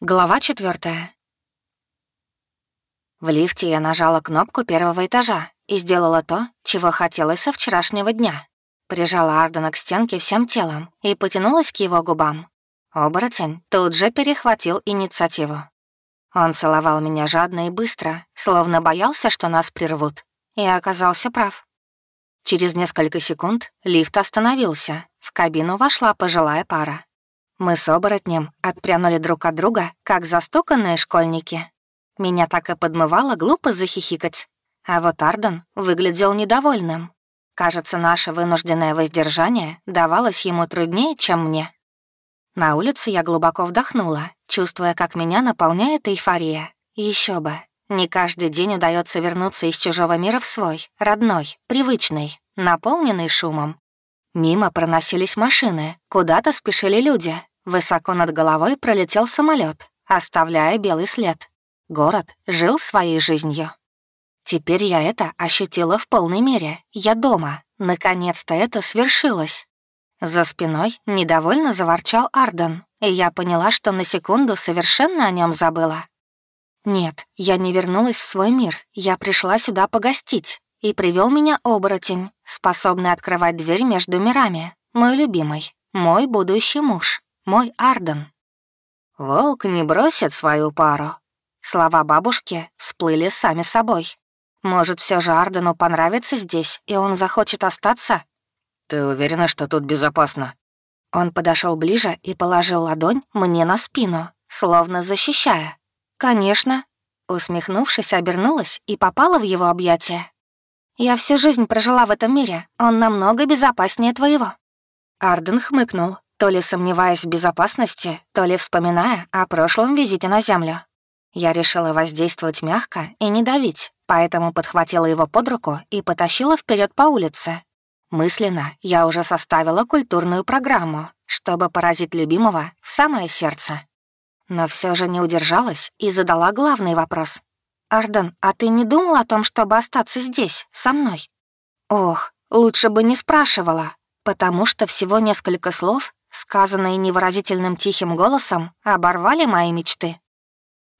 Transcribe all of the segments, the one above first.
Глава четвертая. В лифте я нажала кнопку первого этажа и сделала то, чего хотелось со вчерашнего дня. Прижала Ардена к стенке всем телом и потянулась к его губам. Оборотень тут же перехватил инициативу. Он целовал меня жадно и быстро, словно боялся, что нас прервут, и оказался прав. Через несколько секунд лифт остановился, в кабину вошла пожилая пара. Мы с оборотнем отпрянули друг от друга, как застуканные школьники. Меня так и подмывало глупо захихикать. А вот Арден выглядел недовольным. Кажется, наше вынужденное воздержание давалось ему труднее, чем мне. На улице я глубоко вдохнула, чувствуя, как меня наполняет эйфория. Еще бы. Не каждый день удается вернуться из чужого мира в свой, родной, привычный, наполненный шумом. Мимо проносились машины, куда-то спешили люди. Высоко над головой пролетел самолет, оставляя белый след. Город жил своей жизнью. Теперь я это ощутила в полной мере. Я дома. Наконец-то это свершилось. За спиной недовольно заворчал Арден, и я поняла, что на секунду совершенно о нем забыла. Нет, я не вернулась в свой мир. Я пришла сюда погостить. И привел меня оборотень, способный открывать дверь между мирами. Мой любимый, мой будущий муж, мой Арден. «Волк не бросит свою пару». Слова бабушки всплыли сами собой. Может, все же Ардену понравится здесь, и он захочет остаться? «Ты уверена, что тут безопасно?» Он подошел ближе и положил ладонь мне на спину, словно защищая. «Конечно». Усмехнувшись, обернулась и попала в его объятия. Я всю жизнь прожила в этом мире. Он намного безопаснее твоего». Арден хмыкнул, то ли сомневаясь в безопасности, то ли вспоминая о прошлом визите на Землю. Я решила воздействовать мягко и не давить, поэтому подхватила его под руку и потащила вперед по улице. Мысленно я уже составила культурную программу, чтобы поразить любимого в самое сердце. Но все же не удержалась и задала главный вопрос. «Арден, а ты не думал о том, чтобы остаться здесь, со мной?» «Ох, лучше бы не спрашивала, потому что всего несколько слов, сказанные невыразительным тихим голосом, оборвали мои мечты».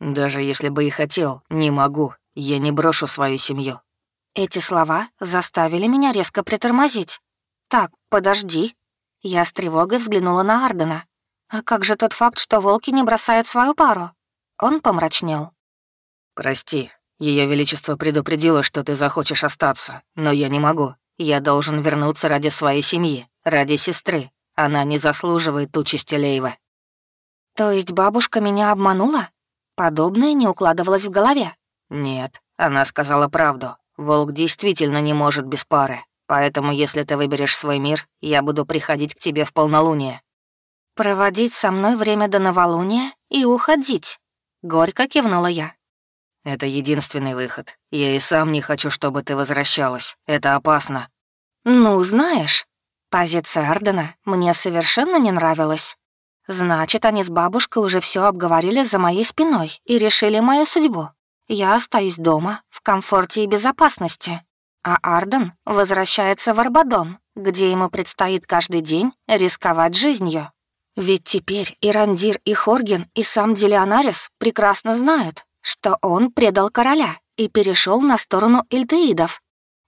«Даже если бы и хотел, не могу. Я не брошу свою семью». Эти слова заставили меня резко притормозить. «Так, подожди». Я с тревогой взглянула на Ардена. «А как же тот факт, что волки не бросают свою пару?» Он помрачнел. «Прости, Ее Величество предупредило, что ты захочешь остаться, но я не могу. Я должен вернуться ради своей семьи, ради сестры. Она не заслуживает участи Лейва». «То есть бабушка меня обманула?» Подобное не укладывалось в голове. «Нет, она сказала правду. Волк действительно не может без пары. Поэтому, если ты выберешь свой мир, я буду приходить к тебе в полнолуние». «Проводить со мной время до новолуния и уходить», — горько кивнула я. Это единственный выход. Я и сам не хочу, чтобы ты возвращалась. Это опасно». «Ну, знаешь...» Позиция Ардена мне совершенно не нравилась. Значит, они с бабушкой уже все обговорили за моей спиной и решили мою судьбу. Я остаюсь дома, в комфорте и безопасности. А Арден возвращается в Арбадон, где ему предстоит каждый день рисковать жизнью. Ведь теперь и Рандир, и Хорген, и сам Делионарис прекрасно знают, что он предал короля и перешел на сторону эльтеидов.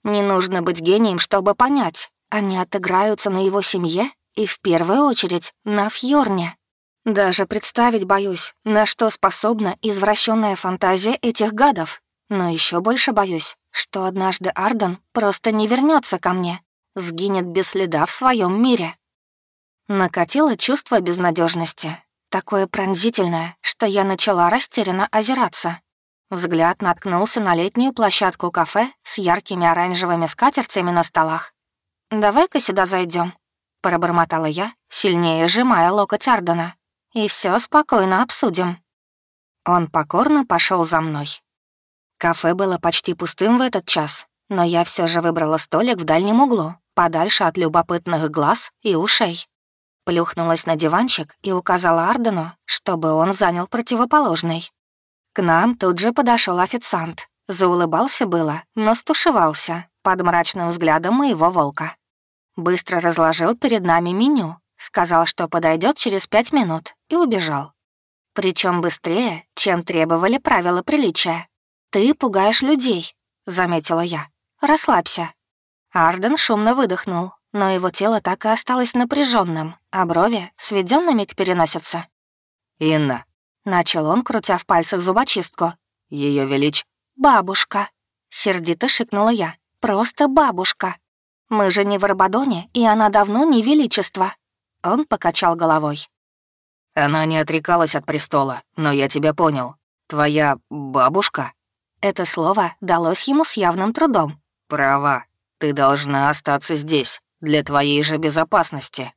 Не нужно быть гением, чтобы понять, они отыграются на его семье и в первую очередь на Фьорне. Даже представить боюсь, на что способна извращенная фантазия этих гадов. Но еще больше боюсь, что однажды Арден просто не вернется ко мне, сгинет без следа в своем мире. Накатило чувство безнадежности, такое пронзительное, что я начала растерянно озираться. Взгляд наткнулся на летнюю площадку кафе с яркими оранжевыми скатертями на столах. «Давай-ка сюда зайдем, пробормотала я, сильнее сжимая локоть Ардена. «И все спокойно обсудим». Он покорно пошел за мной. Кафе было почти пустым в этот час, но я все же выбрала столик в дальнем углу, подальше от любопытных глаз и ушей. Плюхнулась на диванчик и указала Ардену, чтобы он занял противоположный. К нам тут же подошел официант. Заулыбался было, но стушевался под мрачным взглядом моего волка. Быстро разложил перед нами меню, сказал, что подойдет через пять минут, и убежал. Причем быстрее, чем требовали правила приличия. «Ты пугаешь людей», — заметила я. «Расслабься». Арден шумно выдохнул, но его тело так и осталось напряженным, а брови сведенными к переносице. «Инна», — начал он, крутя в пальцах зубочистку. Ее велич...» «Бабушка», — сердито шикнула я. «Просто бабушка. Мы же не в Арбадоне, и она давно не величество». Он покачал головой. «Она не отрекалась от престола, но я тебя понял. Твоя бабушка?» Это слово далось ему с явным трудом. «Права. Ты должна остаться здесь, для твоей же безопасности».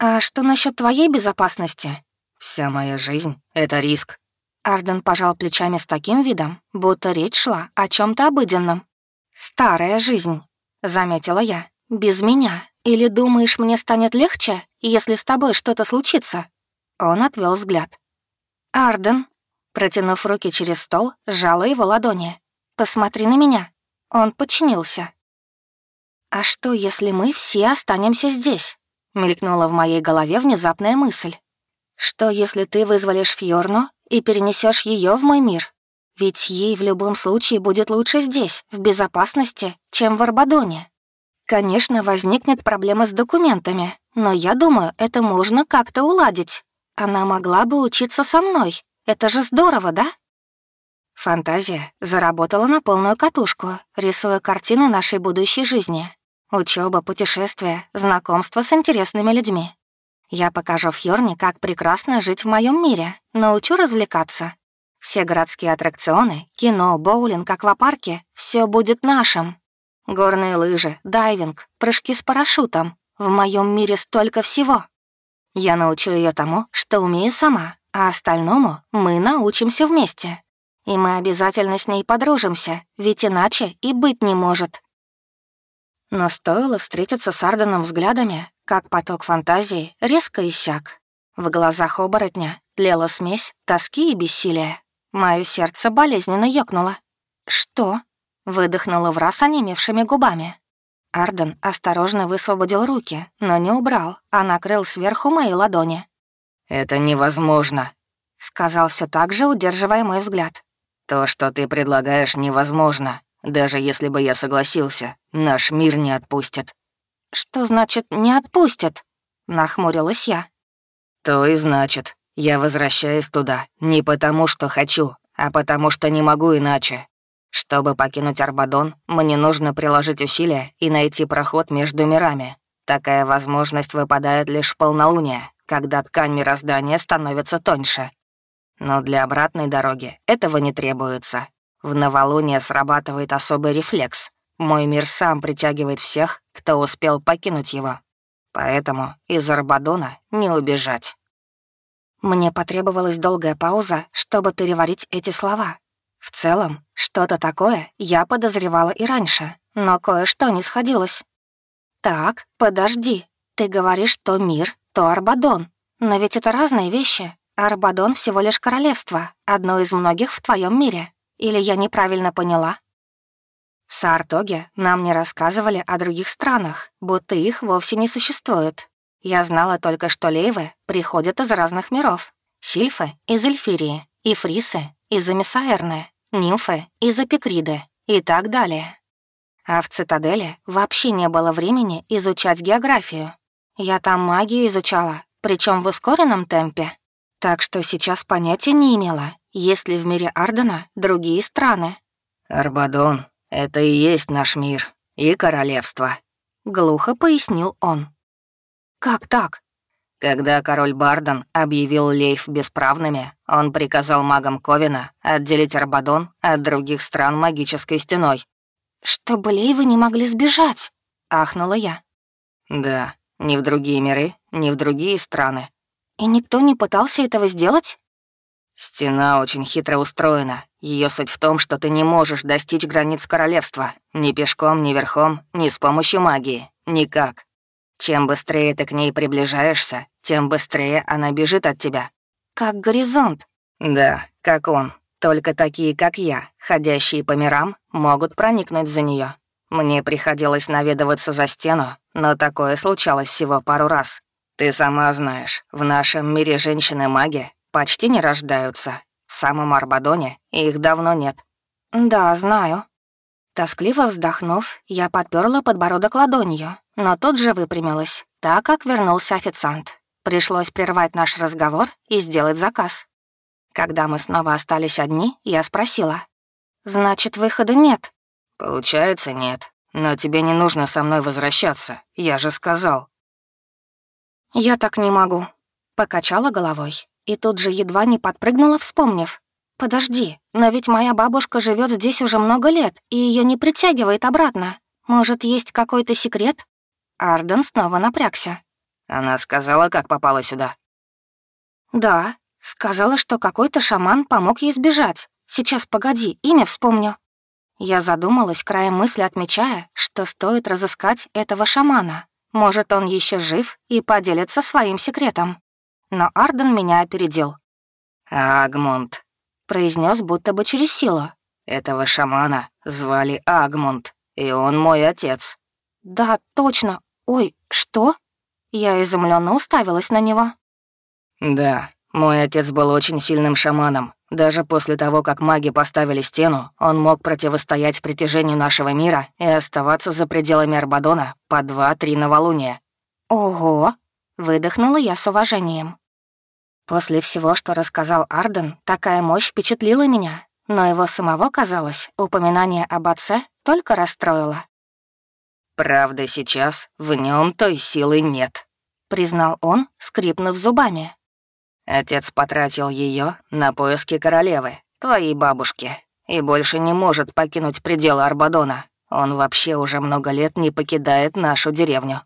«А что насчет твоей безопасности?» «Вся моя жизнь — это риск». Арден пожал плечами с таким видом, будто речь шла о чем то обыденном. «Старая жизнь», — заметила я. «Без меня. Или думаешь, мне станет легче, если с тобой что-то случится?» Он отвел взгляд. «Арден», протянув руки через стол, сжала его ладони. «Посмотри на меня». Он подчинился. «А что, если мы все останемся здесь?» Мелькнула в моей голове внезапная мысль. «Что, если ты вызволишь Фьорну и перенесешь ее в мой мир? Ведь ей в любом случае будет лучше здесь, в безопасности, чем в Арбадоне. Конечно, возникнет проблема с документами, но я думаю, это можно как-то уладить. Она могла бы учиться со мной. Это же здорово, да? Фантазия заработала на полную катушку, рисуя картины нашей будущей жизни. Учеба, путешествия, знакомство с интересными людьми. Я покажу Фьорне, как прекрасно жить в моем мире, научу развлекаться. Все городские аттракционы, кино, боулинг, аквапарки — все будет нашим. Горные лыжи, дайвинг, прыжки с парашютом. В моем мире столько всего. Я научу ее тому, что умею сама, а остальному мы научимся вместе. И мы обязательно с ней подружимся, ведь иначе и быть не может. Но стоило встретиться с Арденом взглядами, как поток фантазии резко иссяк. В глазах оборотня тлела смесь тоски и бессилия. Моё сердце болезненно ёкнуло. «Что?» — выдохнула в раз онемевшими губами. Арден осторожно высвободил руки, но не убрал, а накрыл сверху мои ладони. «Это невозможно», — сказал все так же, удерживая мой взгляд. «То, что ты предлагаешь, невозможно. Даже если бы я согласился, наш мир не отпустит». «Что значит «не отпустит»?» — нахмурилась я. «То и значит, я возвращаюсь туда не потому, что хочу, а потому что не могу иначе. Чтобы покинуть Арбадон, мне нужно приложить усилия и найти проход между мирами. Такая возможность выпадает лишь в полнолуние, когда ткань мироздания становится тоньше. Но для обратной дороги этого не требуется. В новолуние срабатывает особый рефлекс. Мой мир сам притягивает всех, кто успел покинуть его. Поэтому из Арбадона не убежать. Мне потребовалась долгая пауза, чтобы переварить эти слова. В целом, что-то такое я подозревала и раньше, но кое-что не сходилось. «Так, подожди. Ты говоришь то мир, то Арбадон. Но ведь это разные вещи. Арбадон всего лишь королевство, одно из многих в твоем мире. Или я неправильно поняла?» В Саартоге нам не рассказывали о других странах, будто их вовсе не существует. Я знала только, что лейвы приходят из разных миров. Сильфы — из Эльфирии, и фрисы — из Амисаэрны, нимфы — из Апикриды и так далее. А в цитадели вообще не было времени изучать географию. Я там магию изучала, причем в ускоренном темпе. Так что сейчас понятия не имела, есть ли в мире Ардена другие страны. «Арбадон — это и есть наш мир и королевство», — глухо пояснил он. «Как так?» Когда король Бардон объявил Лейф бесправными, он приказал магам Ковина отделить Арбадон от других стран магической стеной. «Чтобы Лейвы не могли сбежать», — ахнула я. «Да, ни в другие миры, ни в другие страны». «И никто не пытался этого сделать?» «Стена очень хитро устроена. Ее суть в том, что ты не можешь достичь границ королевства. Ни пешком, ни верхом, ни с помощью магии. Никак. Чем быстрее ты к ней приближаешься, тем быстрее она бежит от тебя. Как горизонт. Да, как он. Только такие, как я, ходящие по мирам, могут проникнуть за нее. Мне приходилось наведываться за стену, но такое случалось всего пару раз. Ты сама знаешь, в нашем мире женщины-маги почти не рождаются. В самом Арбадоне их давно нет». «Да, знаю». Тоскливо вздохнув, я подперла подбородок ладонью, но тут же выпрямилась, так как вернулся официант. Пришлось прервать наш разговор и сделать заказ. Когда мы снова остались одни, я спросила. «Значит, выхода нет?» «Получается, нет. Но тебе не нужно со мной возвращаться, я же сказал». «Я так не могу», — покачала головой. И тут же едва не подпрыгнула, вспомнив. «Подожди, но ведь моя бабушка живет здесь уже много лет, и ее не притягивает обратно. Может, есть какой-то секрет?» Арден снова напрягся. Она сказала, как попала сюда. «Да, сказала, что какой-то шаман помог ей сбежать. Сейчас, погоди, имя вспомню». Я задумалась, краем мысли отмечая, что стоит разыскать этого шамана. Может, он еще жив и поделится своим секретом. Но Арден меня опередил. «Агмунд», — произнес будто бы через силу. «Этого шамана звали Агмунд, и он мой отец». «Да, точно. Ой, что?» Я изумленно уставилась на него. «Да, мой отец был очень сильным шаманом. Даже после того, как маги поставили стену, он мог противостоять притяжению нашего мира и оставаться за пределами Арбадона по два-три новолуния». «Ого!» — выдохнула я с уважением. После всего, что рассказал Арден, такая мощь впечатлила меня, но его самого, казалось, упоминание об отце только расстроило. «Правда, сейчас в нем той силы нет», — признал он, скрипнув зубами. «Отец потратил ее на поиски королевы, твоей бабушки, и больше не может покинуть пределы Арбадона. Он вообще уже много лет не покидает нашу деревню».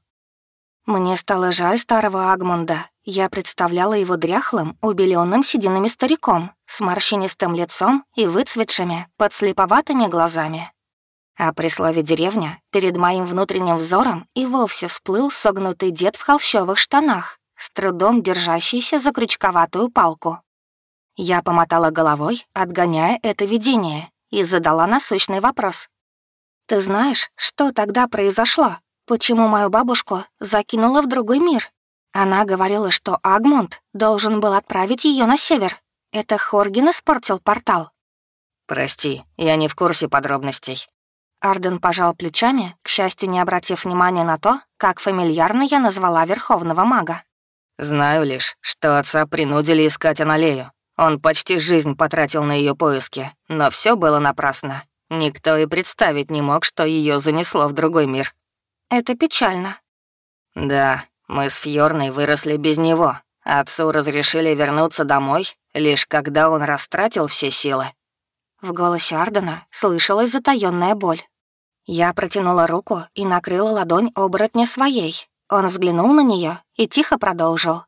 Мне стало жаль старого Агмунда. Я представляла его дряхлым, убеленным сединами стариком, с морщинистым лицом и выцветшими, подслеповатыми глазами. А при слове «деревня» перед моим внутренним взором и вовсе всплыл согнутый дед в холщовых штанах, с трудом держащийся за крючковатую палку. Я помотала головой, отгоняя это видение, и задала насущный вопрос. «Ты знаешь, что тогда произошло? Почему мою бабушку закинула в другой мир? Она говорила, что Агмунд должен был отправить ее на север. Это Хоргин испортил портал». «Прости, я не в курсе подробностей», Арден пожал плечами, к счастью, не обратив внимания на то, как фамильярно я назвала Верховного Мага. «Знаю лишь, что отца принудили искать Аналею. Он почти жизнь потратил на ее поиски, но все было напрасно. Никто и представить не мог, что ее занесло в другой мир». «Это печально». «Да, мы с Фьорной выросли без него. Отцу разрешили вернуться домой, лишь когда он растратил все силы». В голосе Ардена слышалась затаённая боль. Я протянула руку и накрыла ладонь оборотня своей. Он взглянул на нее и тихо продолжил.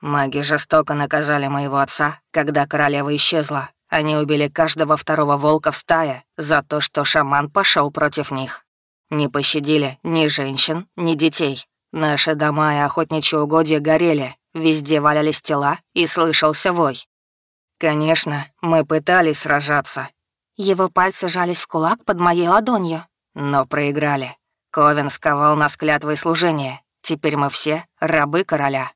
«Маги жестоко наказали моего отца, когда королева исчезла. Они убили каждого второго волка в стае за то, что шаман пошел против них. Не пощадили ни женщин, ни детей. Наши дома и охотничьи угодья горели, везде валялись тела и слышался вой. Конечно, мы пытались сражаться». Его пальцы жались в кулак под моей ладонью, но проиграли. Ковен сковал нас клятвой служения. Теперь мы все рабы короля.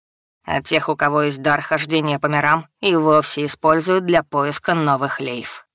А тех, у кого есть дар хождения по мирам, и вовсе используют для поиска новых лейф.